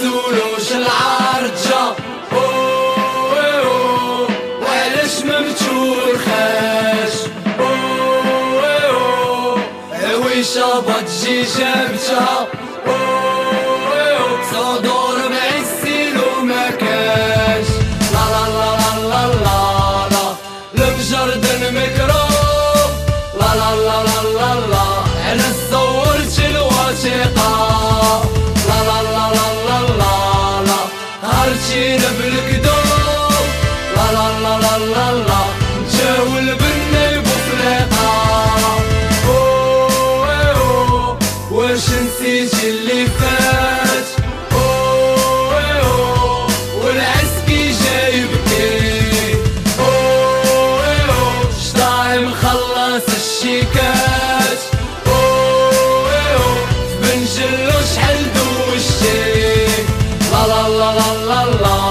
سولوش العرجة. وعلاش ما متورخاش عويشة بطجي جابتها صدو تشينا بالقدوم لا لا لا لا لا لا جاو البنا البفريقة اوه واش نسيتي اللي فات اوه والعسكي جاي بكي اوه شطاي مخلص الشيكات la la la.